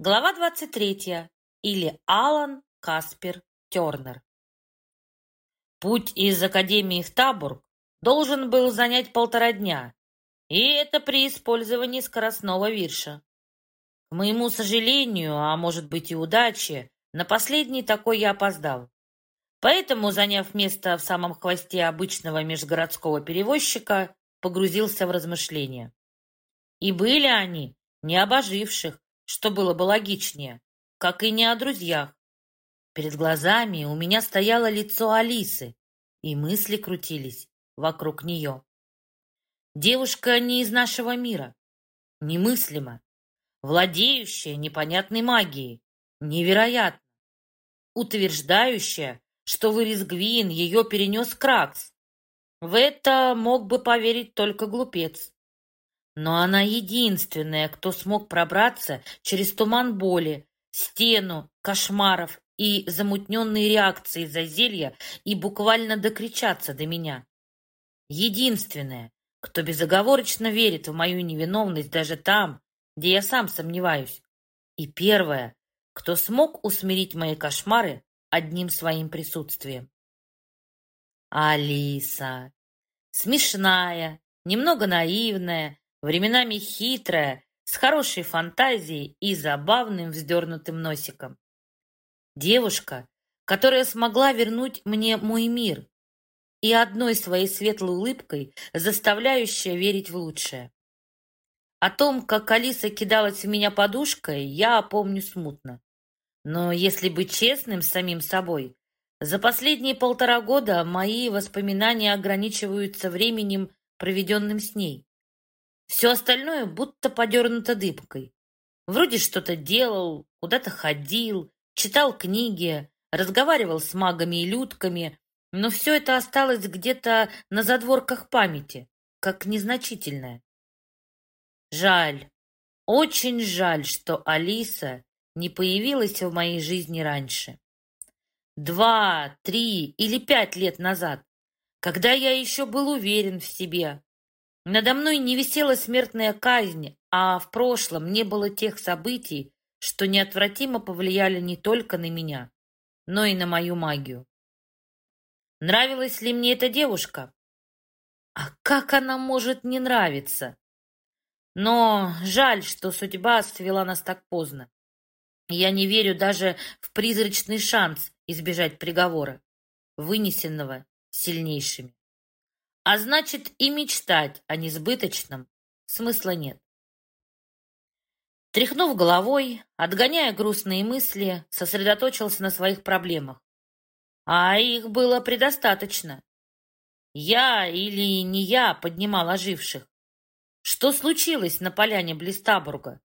Глава 23. Или Алан Каспер Тернер. Путь из Академии в Табург должен был занять полтора дня, и это при использовании скоростного вирша. К моему сожалению, а может быть и удаче, на последний такой я опоздал. Поэтому, заняв место в самом хвосте обычного межгородского перевозчика, погрузился в размышления. И были они не обоживших, что было бы логичнее, как и не о друзьях. Перед глазами у меня стояло лицо Алисы, и мысли крутились вокруг нее. Девушка не из нашего мира, немыслимо, владеющая непонятной магией, невероятно, утверждающая, что вырез Гвин ее перенес Кракс. В это мог бы поверить только глупец. Но она единственная, кто смог пробраться через туман боли, стену, кошмаров и замутненные реакции за зелья и буквально докричаться до меня. Единственная, кто безоговорочно верит в мою невиновность даже там, где я сам сомневаюсь. И первая, кто смог усмирить мои кошмары одним своим присутствием. Алиса. Смешная, немного наивная, временами хитрая, с хорошей фантазией и забавным вздернутым носиком. Девушка, которая смогла вернуть мне мой мир и одной своей светлой улыбкой заставляющая верить в лучшее. О том, как Алиса кидалась в меня подушкой, я помню смутно. Но если быть честным с самим собой, за последние полтора года мои воспоминания ограничиваются временем, проведенным с ней. Все остальное будто подернуто дыбкой. Вроде что-то делал, куда-то ходил, читал книги, разговаривал с магами и людками, но все это осталось где-то на задворках памяти, как незначительное. Жаль, очень жаль, что Алиса не появилась в моей жизни раньше. Два, три или пять лет назад, когда я еще был уверен в себе, надо мной не висела смертная казнь, а в прошлом не было тех событий, что неотвратимо повлияли не только на меня, но и на мою магию. Нравилась ли мне эта девушка? А как она может не нравиться? Но жаль, что судьба свела нас так поздно. Я не верю даже в призрачный шанс избежать приговора, вынесенного сильнейшими. А значит, и мечтать о несбыточном смысла нет. Тряхнув головой, отгоняя грустные мысли, сосредоточился на своих проблемах. А их было предостаточно. Я или не я поднимал оживших. Что случилось на поляне Блистабурга?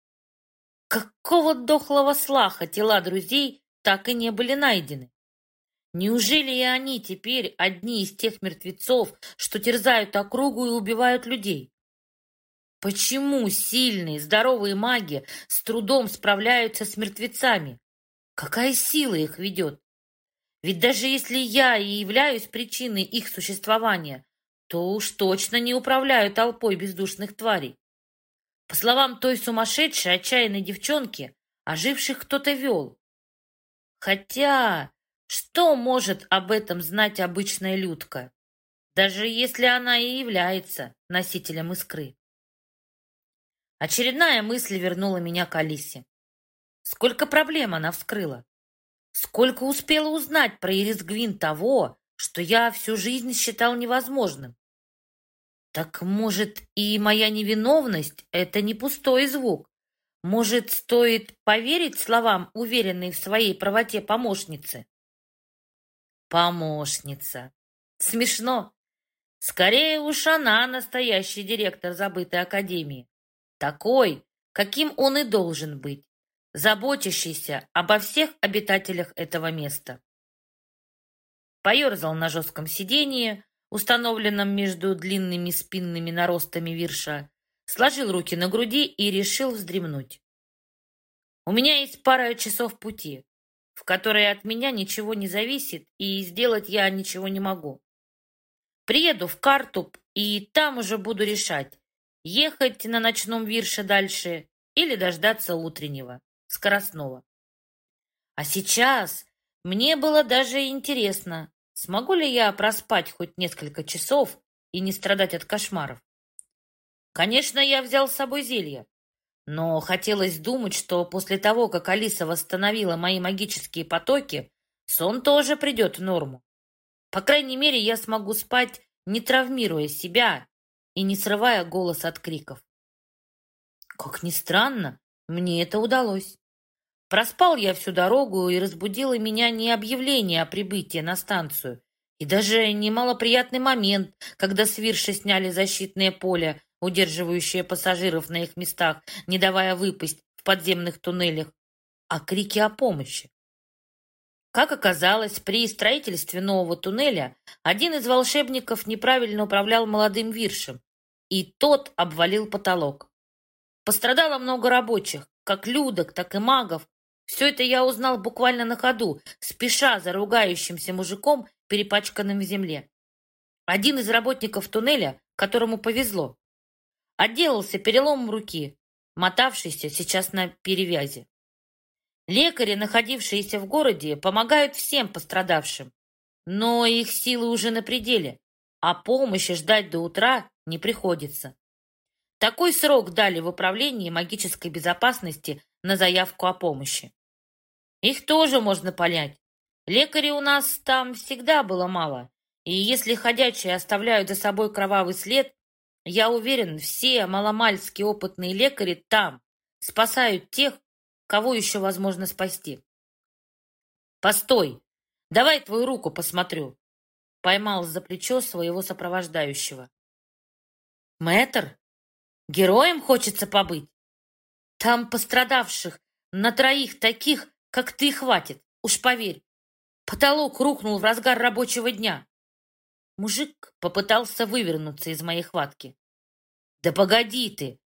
Какого дохлого слаха тела друзей так и не были найдены? Неужели и они теперь одни из тех мертвецов, что терзают округу и убивают людей? Почему сильные, здоровые маги с трудом справляются с мертвецами? Какая сила их ведет? Ведь даже если я и являюсь причиной их существования, то уж точно не управляю толпой бездушных тварей. По словам той сумасшедшей, отчаянной девчонки, оживших кто-то вел. Хотя что может об этом знать обычная людка, даже если она и является носителем искры? Очередная мысль вернула меня к Алисе. Сколько проблем она вскрыла. Сколько успела узнать про Ирис Гвин того, что я всю жизнь считал невозможным. Так, может, и моя невиновность — это не пустой звук? Может, стоит поверить словам уверенной в своей правоте помощницы? Помощница. Смешно. Скорее уж она настоящий директор забытой академии. Такой, каким он и должен быть, заботящийся обо всех обитателях этого места. Поерзал на жестком сиденье, установленном между длинными спинными наростами вирша, сложил руки на груди и решил вздремнуть. У меня есть пара часов пути в которой от меня ничего не зависит, и сделать я ничего не могу. Приеду в Картуб, и там уже буду решать, ехать на ночном вирше дальше или дождаться утреннего, скоростного. А сейчас мне было даже интересно, смогу ли я проспать хоть несколько часов и не страдать от кошмаров. Конечно, я взял с собой зелье, но хотелось думать, что после того, как Алиса восстановила мои магические потоки, сон тоже придет в норму. По крайней мере, я смогу спать, не травмируя себя и не срывая голос от криков. Как ни странно, мне это удалось. Проспал я всю дорогу, и разбудило меня не объявление о прибытии на станцию, и даже немалоприятный момент, когда свирши сняли защитное поле, удерживающее пассажиров на их местах, не давая выпасть в подземных туннелях, а крики о помощи. Как оказалось, при строительстве нового туннеля один из волшебников неправильно управлял молодым виршем, и тот обвалил потолок. Пострадало много рабочих, как людок, так и магов. Все это я узнал буквально на ходу, спеша за ругающимся мужиком, перепачканным в земле. Один из работников туннеля, которому повезло, отделался переломом руки, мотавшийся сейчас на перевязи. Лекари, находившиеся в городе, помогают всем пострадавшим, но их силы уже на пределе, а помощи ждать до утра не приходится. Такой срок дали в управлении магической безопасности на заявку о помощи. Их тоже можно понять. Лекарей у нас там всегда было мало, и если ходячие оставляют за собой кровавый след, я уверен, все маломальски опытные лекари там спасают тех, кого еще возможно спасти. «Постой! Давай твою руку посмотрю!» Поймал за плечо своего сопровождающего. «Мэтр?» Героем хочется побыть. Там пострадавших на троих таких, как ты, хватит, уж поверь. Потолок рухнул в разгар рабочего дня. Мужик попытался вывернуться из моей хватки. Да погоди ты!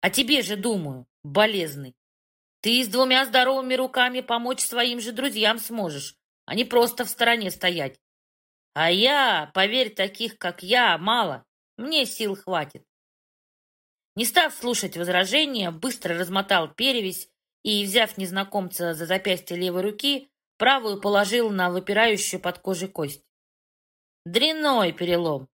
А тебе же, думаю, болезный. Ты с двумя здоровыми руками помочь своим же друзьям сможешь, а не просто в стороне стоять. А я, поверь, таких, как я, мало. Мне сил хватит. Не став слушать возражения, быстро размотал перевязь и, взяв незнакомца за запястье левой руки, правую положил на выпирающую под кожей кость. Дрянной перелом.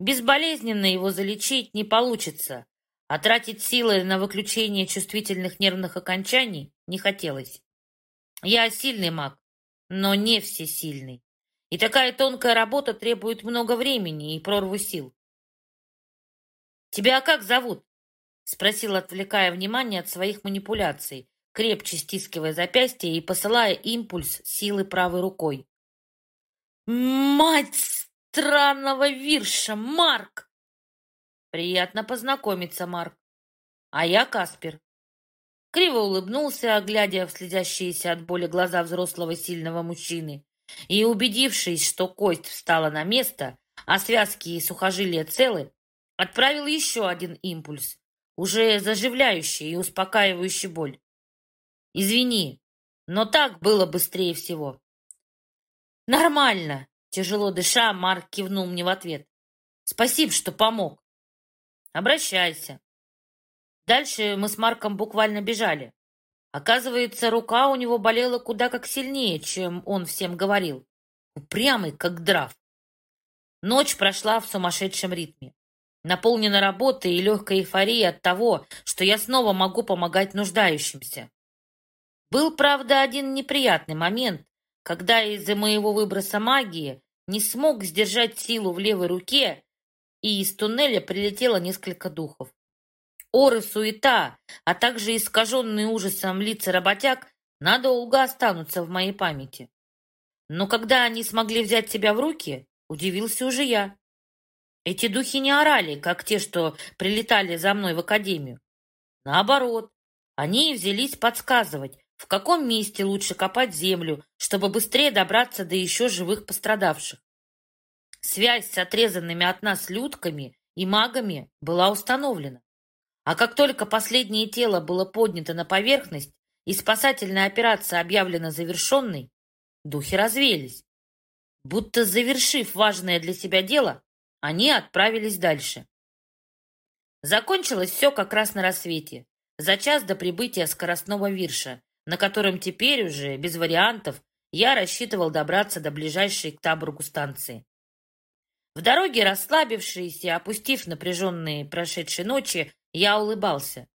Безболезненно его залечить не получится, а тратить силы на выключение чувствительных нервных окончаний не хотелось. Я сильный маг, но не всесильный. И такая тонкая работа требует много времени и прорву сил. «Тебя как зовут?» Спросил, отвлекая внимание от своих манипуляций, крепче стискивая запястье и посылая импульс силы правой рукой. «Мать странного вирша, Марк!» «Приятно познакомиться, Марк. А я Каспер». Криво улыбнулся, глядя в следящиеся от боли глаза взрослого сильного мужчины, и, убедившись, что кость встала на место, а связки и сухожилия целы, отправил еще один импульс, уже заживляющий и успокаивающий боль. Извини, но так было быстрее всего. Нормально, тяжело дыша, Марк кивнул мне в ответ. Спасибо, что помог. Обращайся. Дальше мы с Марком буквально бежали. Оказывается, рука у него болела куда как сильнее, чем он всем говорил. Упрямый, как драв. Ночь прошла в сумасшедшем ритме наполнена работой и легкой эйфорией от того, что я снова могу помогать нуждающимся. Был, правда, один неприятный момент, когда из-за моего выброса магии не смог сдержать силу в левой руке, и из туннеля прилетело несколько духов. Оры суета, а также искаженные ужасом лица работяг надолго останутся в моей памяти. Но когда они смогли взять себя в руки, удивился уже я. Эти духи не орали, как те, что прилетали за мной в академию. Наоборот, они взялись подсказывать, в каком месте лучше копать землю, чтобы быстрее добраться до еще живых пострадавших. Связь с отрезанными от нас людками и магами была установлена. А как только последнее тело было поднято на поверхность и спасательная операция объявлена завершенной, духи развеялись. Будто завершив важное для себя дело, они отправились дальше. Закончилось все как раз на рассвете, за час до прибытия скоростного вирша, на котором теперь уже, без вариантов, я рассчитывал добраться до ближайшей к Табургу станции. В дороге, расслабившись и опустив напряженные прошедшие ночи, я улыбался.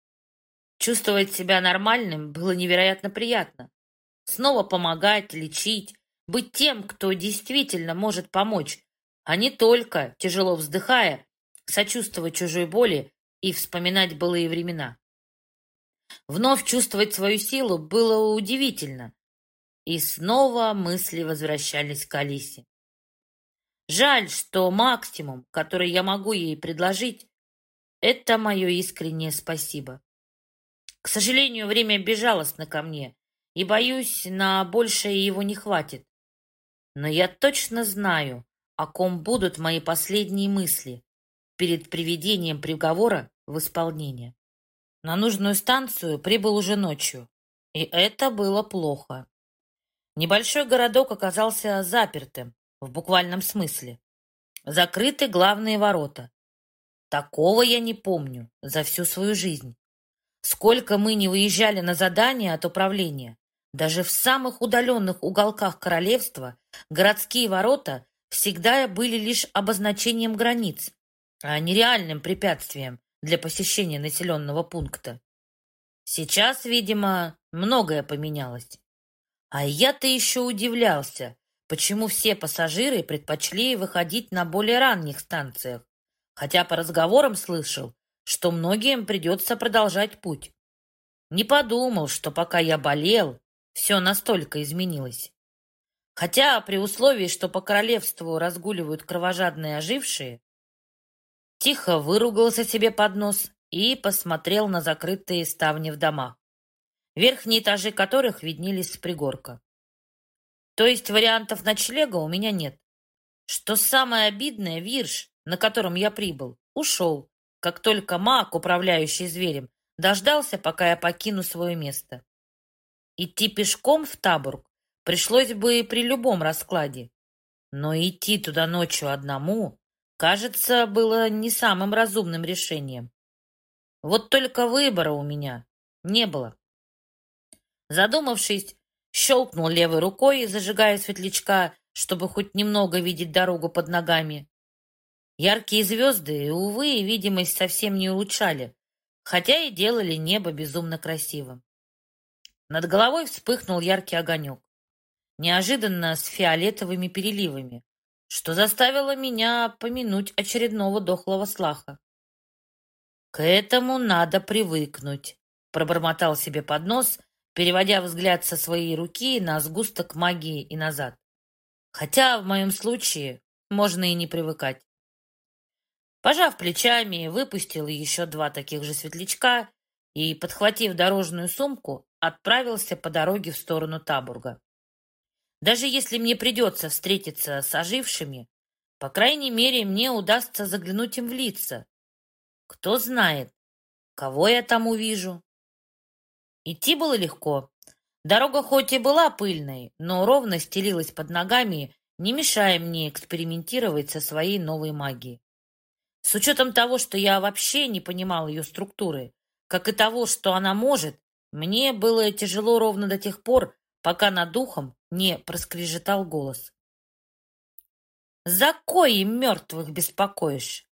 Чувствовать себя нормальным было невероятно приятно. Снова помогать, лечить, быть тем, кто действительно может помочь, а не только, тяжело вздыхая, сочувствовать чужой боли и вспоминать былые времена. Вновь чувствовать свою силу было удивительно. И снова мысли возвращались к Алисе. Жаль, что максимум, который я могу ей предложить, это мое искреннее спасибо. К сожалению, время безжалостно ко мне, и, боюсь, на большее его не хватит. Но я точно знаю, о ком будут мои последние мысли перед приведением приговора в исполнение. На нужную станцию прибыл уже ночью, и это было плохо. Небольшой городок оказался запертым, в буквальном смысле. Закрыты главные ворота. Такого я не помню за всю свою жизнь. Сколько мы не выезжали на задания от управления, даже в самых удаленных уголках королевства городские ворота всегда были лишь обозначением границ, а не реальным препятствием для посещения населенного пункта. Сейчас, видимо, многое поменялось. А я-то еще удивлялся, почему все пассажиры предпочли выходить на более ранних станциях, хотя по разговорам слышал, что многим придется продолжать путь. Не подумал, что пока я болел, все настолько изменилось. Хотя при условии, что по королевству разгуливают кровожадные ожившие, Тихо выругался себе под нос и посмотрел на закрытые ставни в домах, верхние этажи которых виднелись с пригорка. То есть вариантов ночлега у меня нет. Что самое обидное, Вирш, на котором я прибыл, ушел, как только маг, управляющий зверем, дождался, пока я покину свое место. Идти пешком в Табург пришлось бы при любом раскладе, но идти туда ночью одному кажется, было не самым разумным решением. Вот только выбора у меня не было. Задумавшись, щелкнул левой рукой, зажигая светлячка, чтобы хоть немного видеть дорогу под ногами. Яркие звезды, увы, видимость совсем не улучшали, хотя и делали небо безумно красивым. Над головой вспыхнул яркий огонек, неожиданно с фиолетовыми переливами, что заставило меня помянуть очередного дохлого слаха. «К этому надо привыкнуть», — пробормотал себе под нос, переводя взгляд со своей руки на сгусток магии и назад. Хотя в моем случае можно и не привыкать. Пожав плечами, выпустил еще два таких же светлячка и, подхватив дорожную сумку, отправился по дороге в сторону Табурга. Даже если мне придется встретиться с ожившими, по крайней мере, мне удастся заглянуть им в лица. Кто знает, кого я там увижу. Идти было легко. Дорога хоть и была пыльной, но ровно стелилась под ногами, не мешая мне экспериментировать со своей новой магией. С учетом того, что я вообще не понимал ее структуры, как и того, что она может, мне было тяжело ровно до тех пор, пока над духом не проскрежетал голос. «За кои мертвых беспокоишь?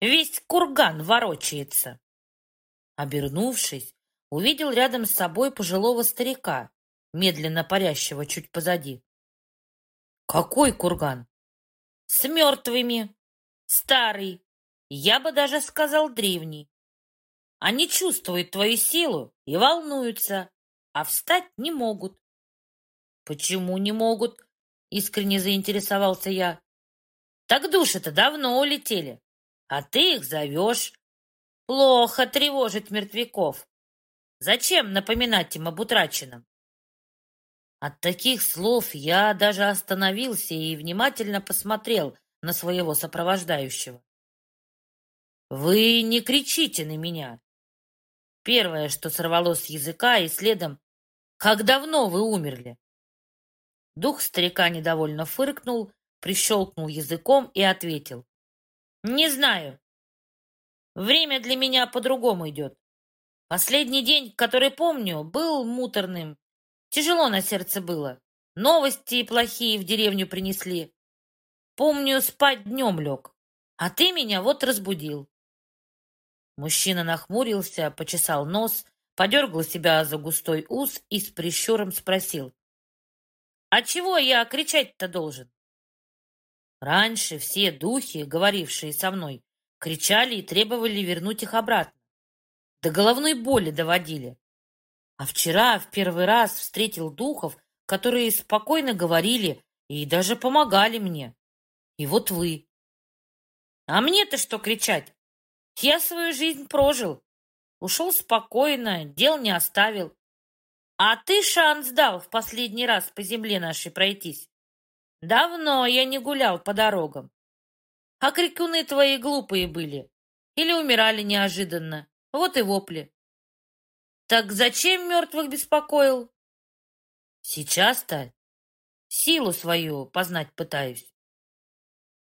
Весь курган ворочается!» Обернувшись, увидел рядом с собой пожилого старика, медленно парящего чуть позади. «Какой курган?» «С мертвыми. Старый. Я бы даже сказал древний. Они чувствуют твою силу и волнуются, а встать не могут. «Почему не могут?» — искренне заинтересовался я. «Так души-то давно улетели, а ты их зовешь. Плохо тревожить мертвяков. Зачем напоминать им об утраченном?» От таких слов я даже остановился и внимательно посмотрел на своего сопровождающего. «Вы не кричите на меня!» Первое, что сорвалось с языка, и следом «Как давно вы умерли?» Дух старика недовольно фыркнул, прищелкнул языком и ответил. «Не знаю. Время для меня по-другому идет. Последний день, который помню, был муторным Тяжело на сердце было. Новости плохие в деревню принесли. Помню, спать днем лег. А ты меня вот разбудил. Мужчина нахмурился, почесал нос, подергал себя за густой ус и с прищуром спросил. «А чего я кричать-то должен?» Раньше все духи, говорившие со мной, кричали и требовали вернуть их обратно. До головной боли доводили. А вчера в первый раз встретил духов, которые спокойно говорили и даже помогали мне. И вот вы. А мне-то что кричать? Я свою жизнь прожил. Ушел спокойно, дел не оставил. А ты шанс дал в последний раз по земле нашей пройтись. Давно я не гулял по дорогам. А крикуны твои глупые были. Или умирали неожиданно. Вот и вопли. Так зачем мертвых беспокоил? Сейчас-то силу свою познать пытаюсь.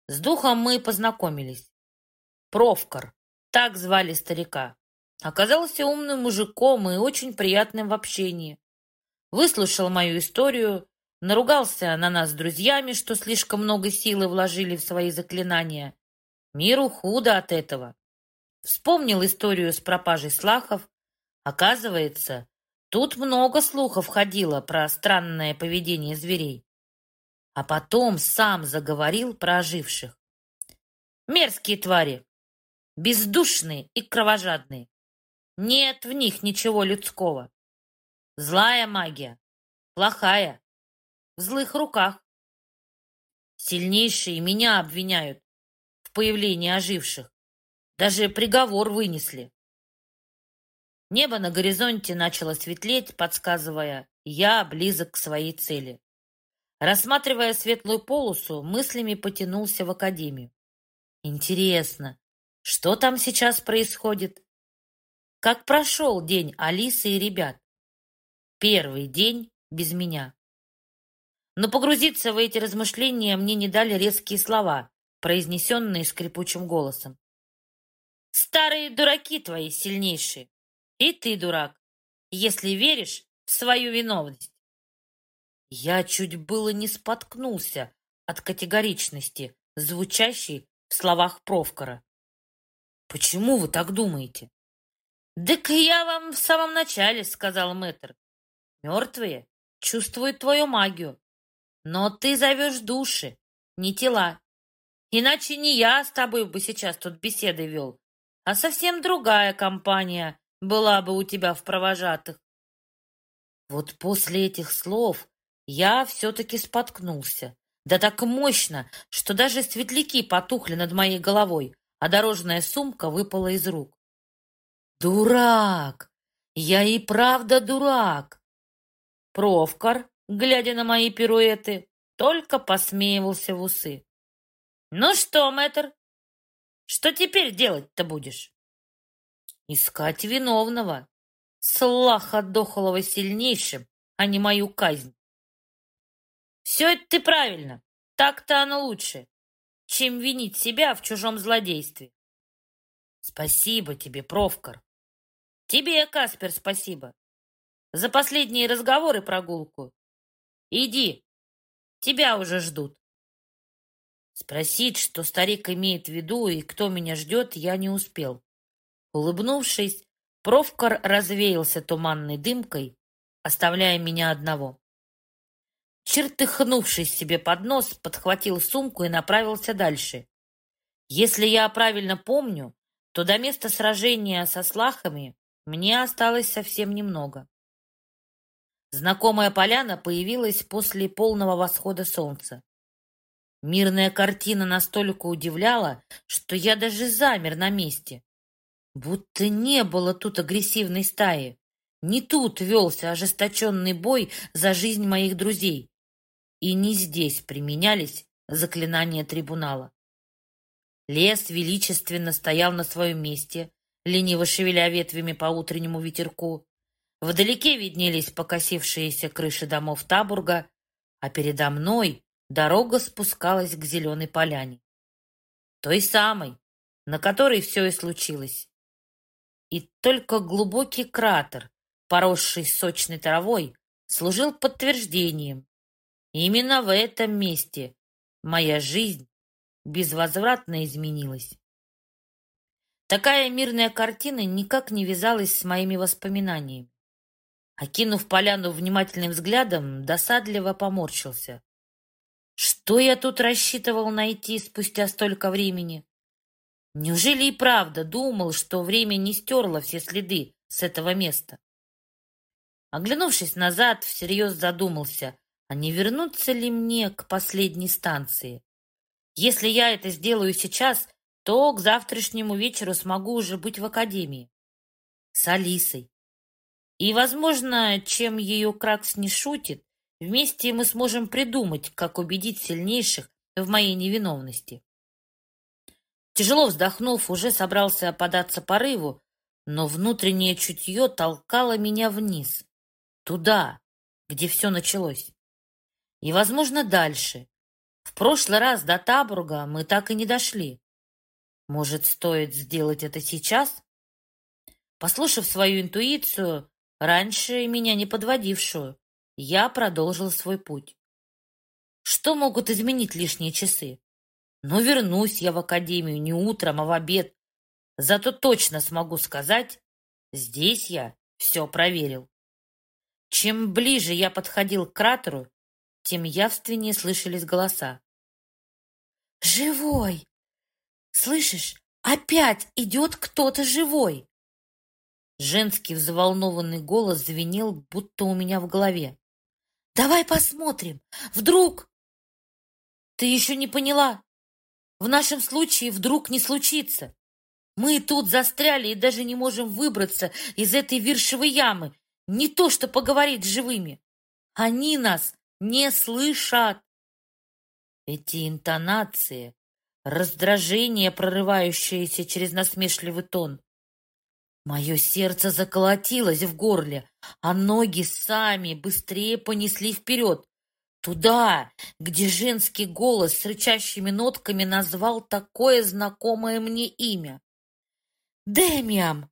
С духом мы познакомились. Провкор, так звали старика. Оказался умным мужиком и очень приятным в общении. Выслушал мою историю, наругался на нас с друзьями, что слишком много силы вложили в свои заклинания. Миру худо от этого. Вспомнил историю с пропажей слахов. Оказывается, тут много слухов ходило про странное поведение зверей а потом сам заговорил про оживших. Мерзкие твари, бездушные и кровожадные. Нет в них ничего людского. Злая магия, плохая, в злых руках. Сильнейшие меня обвиняют в появлении оживших. Даже приговор вынесли. Небо на горизонте начало светлеть, подсказывая, я близок к своей цели. Рассматривая светлую полосу, мыслями потянулся в академию. Интересно, что там сейчас происходит? Как прошел день Алисы и ребят? Первый день без меня. Но погрузиться в эти размышления мне не дали резкие слова, произнесенные скрипучим голосом. «Старые дураки твои сильнейшие, и ты дурак, если веришь в свою виновность. Я чуть было не споткнулся от категоричности, звучащей в словах Провкора. «Почему вы так думаете?» «Так я вам в самом начале», — сказал мэтр. «Мертвые чувствуют твою магию, но ты зовешь души, не тела. Иначе не я с тобой бы сейчас тут беседы вел, а совсем другая компания была бы у тебя в провожатых». Вот после этих слов я все-таки споткнулся. Да так мощно, что даже светляки потухли над моей головой, а дорожная сумка выпала из рук. Дурак! Я и правда дурак! Провкар, глядя на мои пируэты, только посмеивался в усы. «Ну что, мэтр, что теперь делать-то будешь?» «Искать виновного. Слаха дохлого сильнейшим, а не мою казнь. Все это ты правильно. Так-то оно лучше, чем винить себя в чужом злодействе. Спасибо тебе, Провкар. Тебе, Каспер, спасибо. За последние разговоры прогулку. Иди, тебя уже ждут. Спросить, что старик имеет в виду и кто меня ждет, я не успел. Улыбнувшись, Провкар развеялся туманной дымкой, оставляя меня одного. Чертыхнувшись себе под нос, подхватил сумку и направился дальше. Если я правильно помню, то до места сражения со слахами мне осталось совсем немного. Знакомая поляна появилась после полного восхода солнца. Мирная картина настолько удивляла, что я даже замер на месте. Будто не было тут агрессивной стаи. Не тут велся ожесточенный бой за жизнь моих друзей и не здесь применялись заклинания трибунала. Лес величественно стоял на своем месте, лениво шевеля ветвями по утреннему ветерку. Вдалеке виднелись покосившиеся крыши домов Табурга, а передо мной дорога спускалась к зеленой поляне. Той самой, на которой все и случилось. И только глубокий кратер, поросший сочной травой, служил подтверждением. Именно в этом месте моя жизнь безвозвратно изменилась. Такая мирная картина никак не вязалась с моими воспоминаниями. Окинув поляну внимательным взглядом, досадливо поморщился. Что я тут рассчитывал найти спустя столько времени? Неужели и правда думал, что время не стерло все следы с этого места? Оглянувшись назад, всерьез задумался, а не вернуться ли мне к последней станции? Если я это сделаю сейчас, то к завтрашнему вечеру смогу уже быть в академии. С Алисой. И, возможно, чем ее Кракс не шутит, вместе мы сможем придумать, как убедить сильнейших в моей невиновности. Тяжело вздохнув, уже собрался податься порыву, но внутреннее чутье толкало меня вниз, туда, где все началось. И, возможно, дальше. В прошлый раз до Табурга мы так и не дошли. Может, стоит сделать это сейчас? Послушав свою интуицию, раньше меня не подводившую, я продолжил свой путь. Что могут изменить лишние часы? Но вернусь я в академию не утром, а в обед. Зато точно смогу сказать, здесь я все проверил. Чем ближе я подходил к кратеру, тем явственнее слышались голоса. «Живой! Слышишь, опять идет кто-то живой!» Женский взволнованный голос звенел, будто у меня в голове. «Давай посмотрим! Вдруг...» «Ты еще не поняла? В нашем случае вдруг не случится. Мы тут застряли и даже не можем выбраться из этой виршевой ямы. Не то, что поговорить с живыми. Они нас не слышат!» Эти интонации, раздражение, прорывающееся через насмешливый тон. Мое сердце заколотилось в горле, а ноги сами быстрее понесли вперед. Туда, где женский голос с рычащими нотками назвал такое знакомое мне имя. «Демиам!»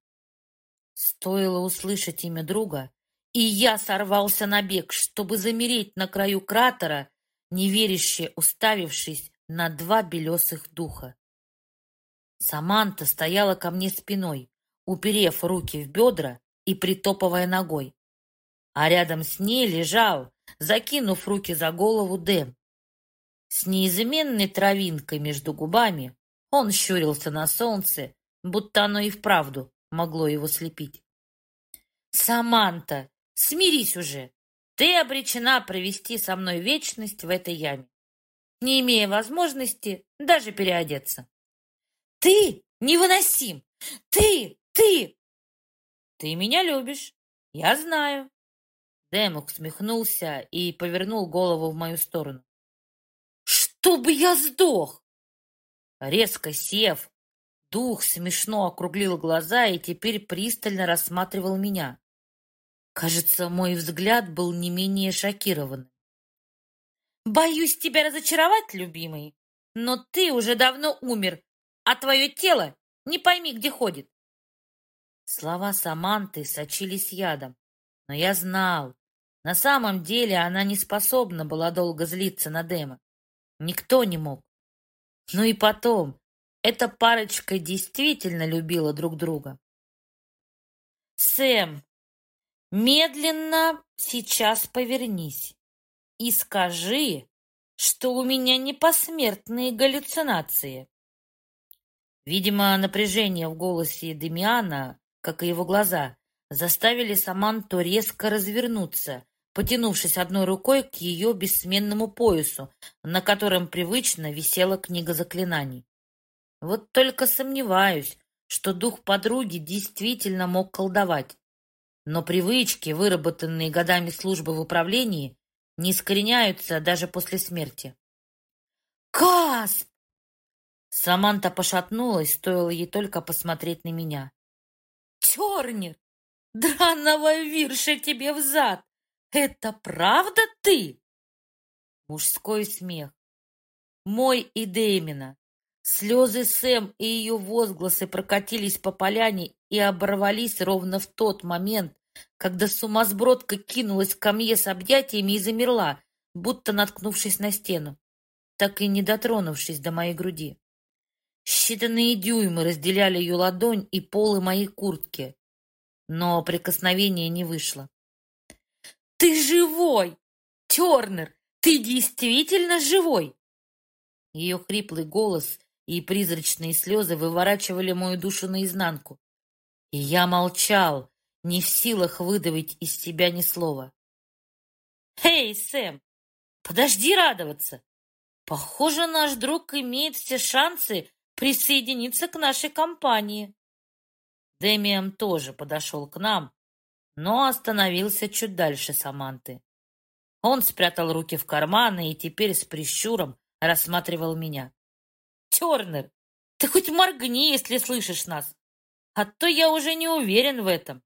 Стоило услышать имя друга, и я сорвался на бег, чтобы замереть на краю кратера, неверяще уставившись на два белесых духа. Саманта стояла ко мне спиной, уперев руки в бедра и притопывая ногой. А рядом с ней лежал, закинув руки за голову, Дэм. С неизменной травинкой между губами он щурился на солнце, будто оно и вправду могло его слепить. «Саманта, Смирись уже. Ты обречена провести со мной вечность в этой яме, не имея возможности даже переодеться. Ты невыносим! Ты! Ты! Ты меня любишь, я знаю. Демух смехнулся и повернул голову в мою сторону. «Чтобы я сдох!» Резко сев, дух смешно округлил глаза и теперь пристально рассматривал меня. Кажется, мой взгляд был не менее шокированным. «Боюсь тебя разочаровать, любимый, но ты уже давно умер, а твое тело не пойми, где ходит». Слова Саманты сочились ядом, но я знал, на самом деле она не способна была долго злиться на Дема. Никто не мог. Ну и потом, эта парочка действительно любила друг друга. «Сэм, Медленно сейчас повернись и скажи, что у меня не посмертные галлюцинации. Видимо, напряжение в голосе Демиана, как и его глаза, заставили Саманту резко развернуться, потянувшись одной рукой к ее бессменному поясу, на котором привычно висела книга заклинаний. Вот только сомневаюсь, что дух подруги действительно мог колдовать. Но привычки, выработанные годами службы в управлении, не искореняются даже после смерти. «Касп!» Саманта пошатнулась, стоило ей только посмотреть на меня. «Тернер! Драного вирша тебе взад! Это правда ты?» Мужской смех. Мой и Дэймина. Слезы Сэм и ее возгласы прокатились по поляне и оборвались ровно в тот момент, когда сумасбродка кинулась ко мне с объятиями и замерла, будто наткнувшись на стену, так и не дотронувшись до моей груди. Считанные дюймы разделяли ее ладонь и полы моей куртки, но прикосновение не вышло. «Ты живой! Тернер, ты действительно живой!» Ее хриплый голос и призрачные слезы выворачивали мою душу наизнанку. И я молчал, не в силах выдавить из себя ни слова. «Эй, Сэм, подожди радоваться! Похоже, наш друг имеет все шансы присоединиться к нашей компании». Демиан тоже подошел к нам, но остановился чуть дальше Саманты. Он спрятал руки в карманы и теперь с прищуром рассматривал меня. «Тернер, ты хоть моргни, если слышишь нас, а то я уже не уверен в этом».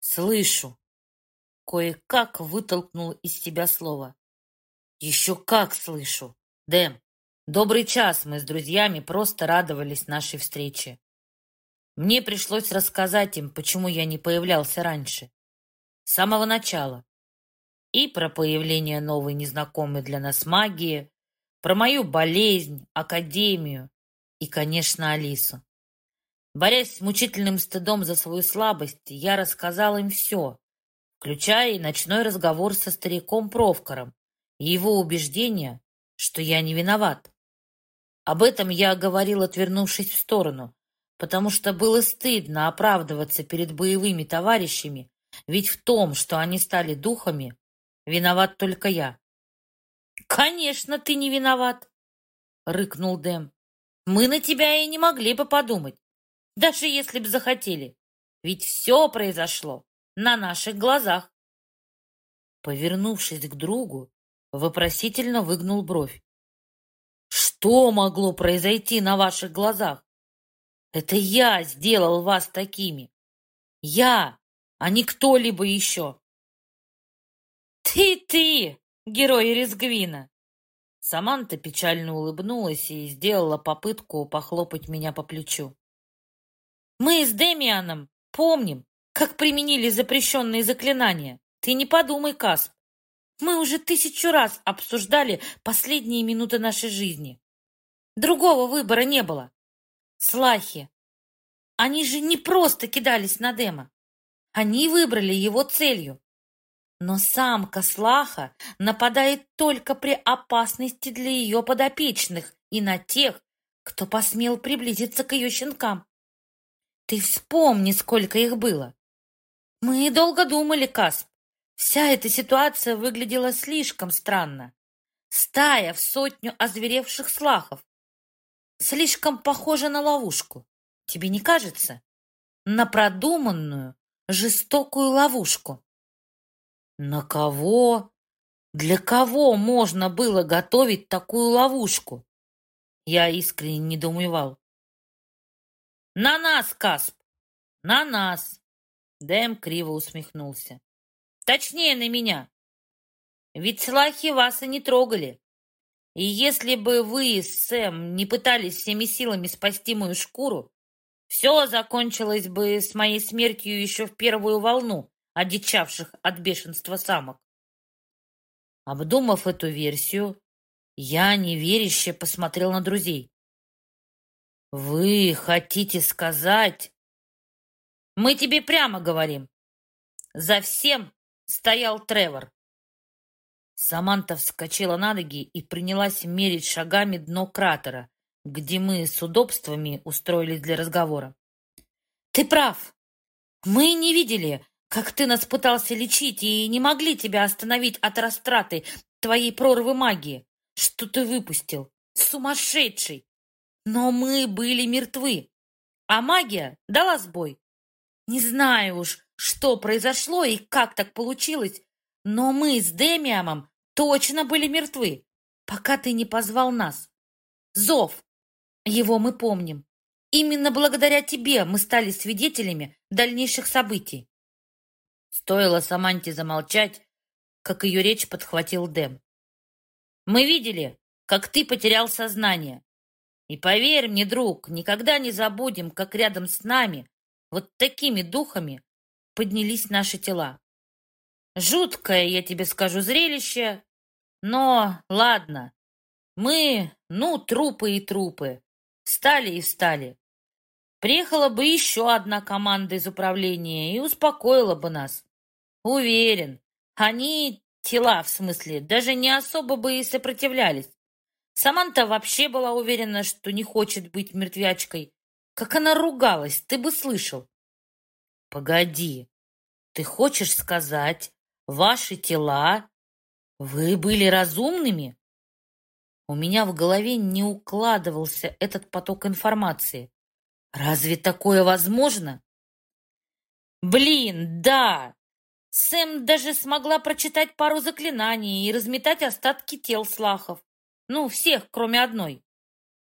«Слышу», — кое-как вытолкнул из себя слово. «Еще как слышу. Дэм, добрый час мы с друзьями просто радовались нашей встрече. Мне пришлось рассказать им, почему я не появлялся раньше. С самого начала. И про появление новой незнакомой для нас магии, про мою болезнь, академию и, конечно, Алису. Борясь с мучительным стыдом за свою слабость, я рассказал им все, включая и ночной разговор со стариком Провкором и его убеждение, что я не виноват. Об этом я говорил, отвернувшись в сторону, потому что было стыдно оправдываться перед боевыми товарищами, ведь в том, что они стали духами, виноват только я. «Конечно, ты не виноват!» — рыкнул Дэм. «Мы на тебя и не могли бы подумать, даже если б захотели, ведь все произошло на наших глазах». Повернувшись к другу, вопросительно выгнул бровь. «Что могло произойти на ваших глазах? Это я сделал вас такими. Я, а не кто-либо еще. Ты-ты, герой Резгвина! Саманта печально улыбнулась и сделала попытку похлопать меня по плечу. Мы с Демианом помним, как применили запрещенные заклинания. Ты не подумай, Касп. Мы уже тысячу раз обсуждали последние минуты нашей жизни. Другого выбора не было. Слахи. Они же не просто кидались на Дема. Они выбрали его целью. Но самка Слаха нападает только при опасности для ее подопечных и на тех, кто посмел приблизиться к ее щенкам. Ты вспомни, сколько их было. Мы долго думали, Касп. Вся эта ситуация выглядела слишком странно. Стая в сотню озверевших слахов. Слишком похожа на ловушку. Тебе не кажется? На продуманную, жестокую ловушку. На кого? Для кого можно было готовить такую ловушку? Я искренне недоумевал. На нас, Касп! На нас! Дэм криво усмехнулся. Точнее, на меня. Ведь слахи вас и не трогали. И если бы вы с Сэм не пытались всеми силами спасти мою шкуру, все закончилось бы с моей смертью еще в первую волну одичавших от бешенства самок. Обдумав эту версию, я неверяще посмотрел на друзей. «Вы хотите сказать...» «Мы тебе прямо говорим. За всем стоял Тревор. Саманта вскочила на ноги и принялась мерить шагами дно кратера, где мы с удобствами устроились для разговора. «Ты прав. Мы не видели, как ты нас пытался лечить, и не могли тебя остановить от растраты твоей прорвы магии, что ты выпустил. Сумасшедший! Но мы были мертвы, а магия дала сбой. Не знаю уж, что произошло и как так получилось, но мы с Демиамом точно были мертвы, пока ты не позвал нас. Зов. Его мы помним. Именно благодаря тебе мы стали свидетелями дальнейших событий. Стоило Саманте замолчать, как ее речь подхватил Дэм. Мы видели, как ты потерял сознание. И поверь мне, друг, никогда не забудем, как рядом с нами, вот такими духами, поднялись наши тела. Жуткое, я тебе скажу, зрелище, но ладно. Мы, ну, трупы и трупы. Встали и встали. Приехала бы еще одна команда из управления и успокоила бы нас. Уверен, они, тела в смысле, даже не особо бы и сопротивлялись. Саманта вообще была уверена, что не хочет быть мертвячкой. Как она ругалась, ты бы слышал. Погоди, ты хочешь сказать, ваши тела, вы были разумными? У меня в голове не укладывался этот поток информации. Разве такое возможно? Блин, да! Сэм даже смогла прочитать пару заклинаний и разметать остатки тел слахов. Ну, всех, кроме одной.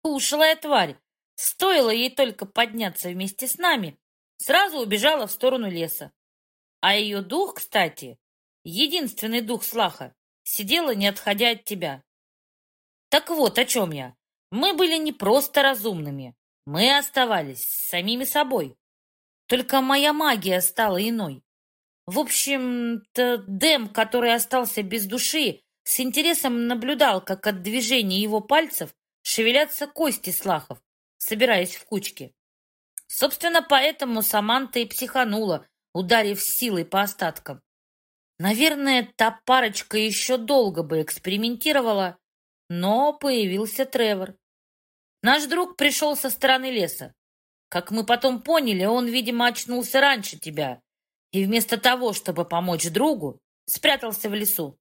Ушлая тварь. Стоило ей только подняться вместе с нами, сразу убежала в сторону леса. А ее дух, кстати, единственный дух Слаха, сидела, не отходя от тебя. Так вот, о чем я. Мы были не просто разумными. Мы оставались самими собой. Только моя магия стала иной. В общем-то, Дэм, который остался без души, с интересом наблюдал, как от движения его пальцев шевелятся кости слахов, собираясь в кучки. Собственно, поэтому Саманта и психанула, ударив силой по остаткам. Наверное, та парочка еще долго бы экспериментировала, но появился Тревор. Наш друг пришел со стороны леса. Как мы потом поняли, он, видимо, очнулся раньше тебя и вместо того, чтобы помочь другу, спрятался в лесу.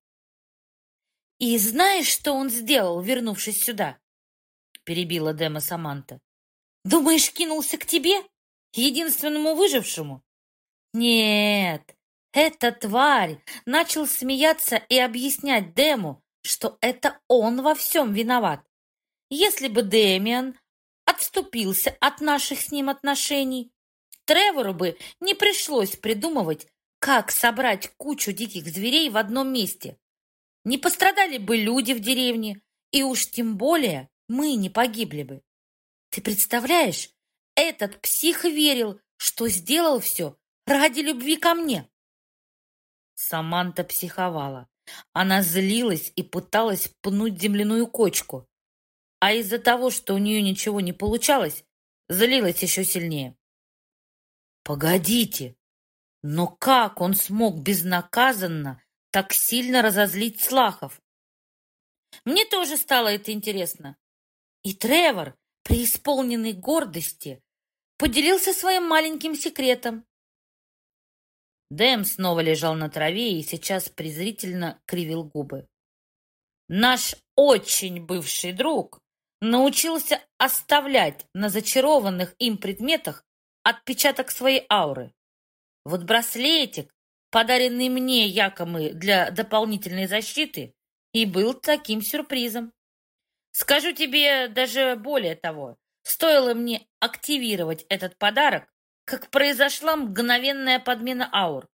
«И знаешь, что он сделал, вернувшись сюда?» — перебила Дема Саманта. «Думаешь, кинулся к тебе? Единственному выжившему?» «Нет, эта тварь начал смеяться и объяснять Дему, что это он во всем виноват. Если бы Дэмиан отступился от наших с ним отношений, Тревору бы не пришлось придумывать, как собрать кучу диких зверей в одном месте. Не пострадали бы люди в деревне, и уж тем более мы не погибли бы. Ты представляешь, этот псих верил, что сделал все ради любви ко мне. Саманта психовала. Она злилась и пыталась пнуть земляную кочку. А из-за того, что у нее ничего не получалось, злилась еще сильнее. Погодите, но как он смог безнаказанно так сильно разозлить Слахов. Мне тоже стало это интересно. И Тревор, преисполненный гордости, поделился своим маленьким секретом. Дэм снова лежал на траве и сейчас презрительно кривил губы. Наш очень бывший друг научился оставлять на зачарованных им предметах отпечаток своей ауры. Вот браслетик, подаренный мне якобы для дополнительной защиты, и был таким сюрпризом. Скажу тебе даже более того, стоило мне активировать этот подарок, как произошла мгновенная подмена аур.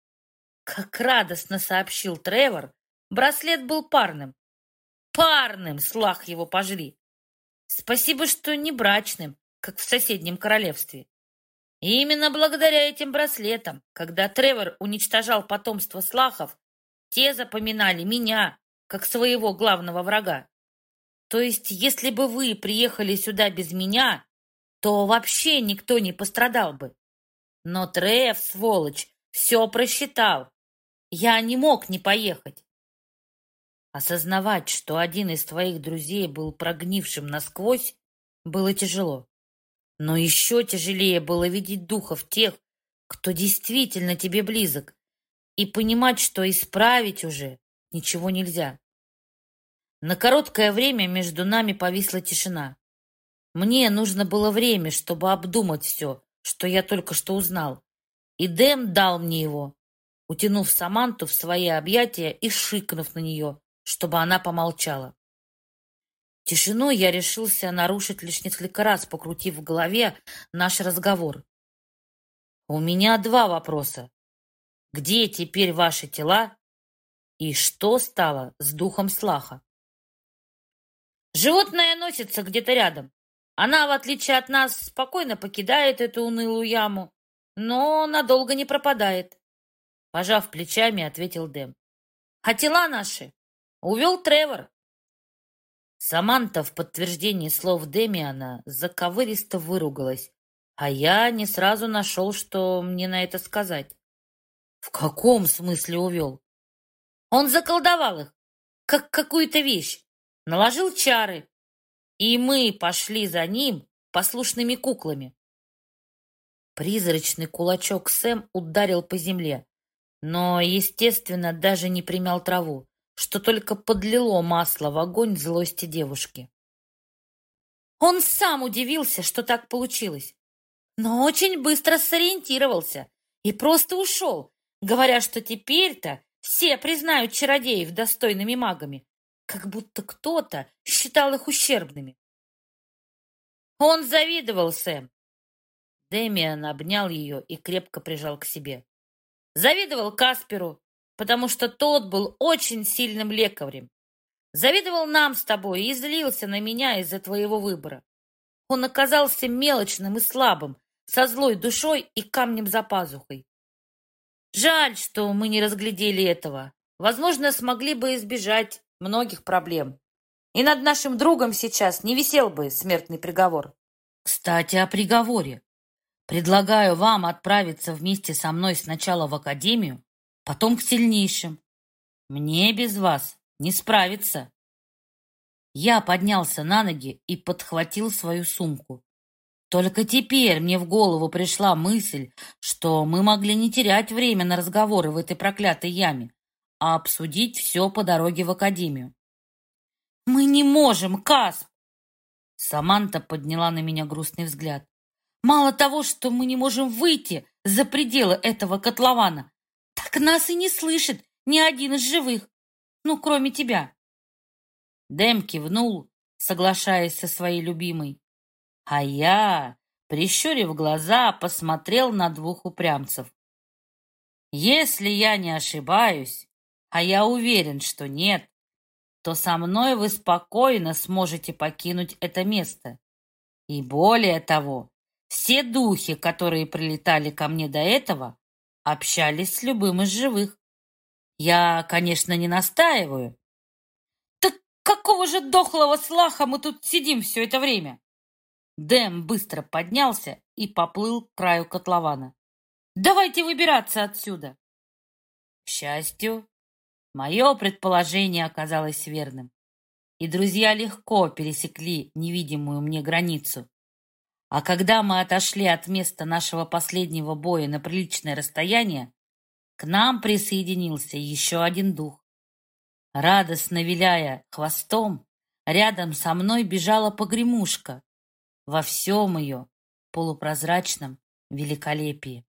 Как радостно сообщил Тревор, браслет был парным. Парным, слах его пожри. Спасибо, что не брачным, как в соседнем королевстве. И именно благодаря этим браслетам, когда Тревор уничтожал потомство слахов, те запоминали меня как своего главного врага. То есть, если бы вы приехали сюда без меня, то вообще никто не пострадал бы. Но Трев, сволочь, все просчитал. Я не мог не поехать. Осознавать, что один из твоих друзей был прогнившим насквозь, было тяжело. Но еще тяжелее было видеть духов тех, кто действительно тебе близок, и понимать, что исправить уже ничего нельзя. На короткое время между нами повисла тишина. Мне нужно было время, чтобы обдумать все, что я только что узнал. И Дэм дал мне его, утянув Саманту в свои объятия и шикнув на нее, чтобы она помолчала. Тишину я решился нарушить лишь несколько раз, покрутив в голове наш разговор. У меня два вопроса. Где теперь ваши тела? И что стало с духом Слаха? Животное носится где-то рядом. Она, в отличие от нас, спокойно покидает эту унылую яму, но надолго не пропадает. Пожав плечами, ответил Дэм. А тела наши увел Тревор. Саманта в подтверждении слов Демиана заковыристо выругалась, а я не сразу нашел, что мне на это сказать. В каком смысле увел? Он заколдовал их, как какую-то вещь, наложил чары, и мы пошли за ним послушными куклами. Призрачный кулачок Сэм ударил по земле, но, естественно, даже не примял траву, что только подлило масло в огонь злости девушки. Он сам удивился, что так получилось, но очень быстро сориентировался и просто ушел, говоря, что теперь-то все признают чародеев достойными магами, как будто кто-то считал их ущербными. Он завидовал Сэм. Дэмиан обнял ее и крепко прижал к себе. Завидовал Касперу, потому что тот был очень сильным лекарем. Завидовал нам с тобой и злился на меня из-за твоего выбора. Он оказался мелочным и слабым, со злой душой и камнем за пазухой. Жаль, что мы не разглядели этого. Возможно, смогли бы избежать многих проблем. И над нашим другом сейчас не висел бы смертный приговор. Кстати, о приговоре. Предлагаю вам отправиться вместе со мной сначала в академию, потом к сильнейшим. Мне без вас не справиться. Я поднялся на ноги и подхватил свою сумку. Только теперь мне в голову пришла мысль, что мы могли не терять время на разговоры в этой проклятой яме, а обсудить все по дороге в академию. «Мы не можем, Касп!» Саманта подняла на меня грустный взгляд. «Мало того, что мы не можем выйти за пределы этого котлована, так нас и не слышит ни один из живых, ну, кроме тебя». Дэм кивнул, соглашаясь со своей любимой. А я, прищурив глаза, посмотрел на двух упрямцев. Если я не ошибаюсь, а я уверен, что нет, то со мной вы спокойно сможете покинуть это место. И более того, все духи, которые прилетали ко мне до этого, общались с любым из живых. Я, конечно, не настаиваю. Так какого же дохлого слаха мы тут сидим все это время? Дэм быстро поднялся и поплыл к краю котлована. «Давайте выбираться отсюда!» К счастью, Мое предположение оказалось верным, и друзья легко пересекли невидимую мне границу. А когда мы отошли от места нашего последнего боя на приличное расстояние, к нам присоединился еще один дух. Радостно виляя хвостом, рядом со мной бежала погремушка во всем ее полупрозрачном великолепии.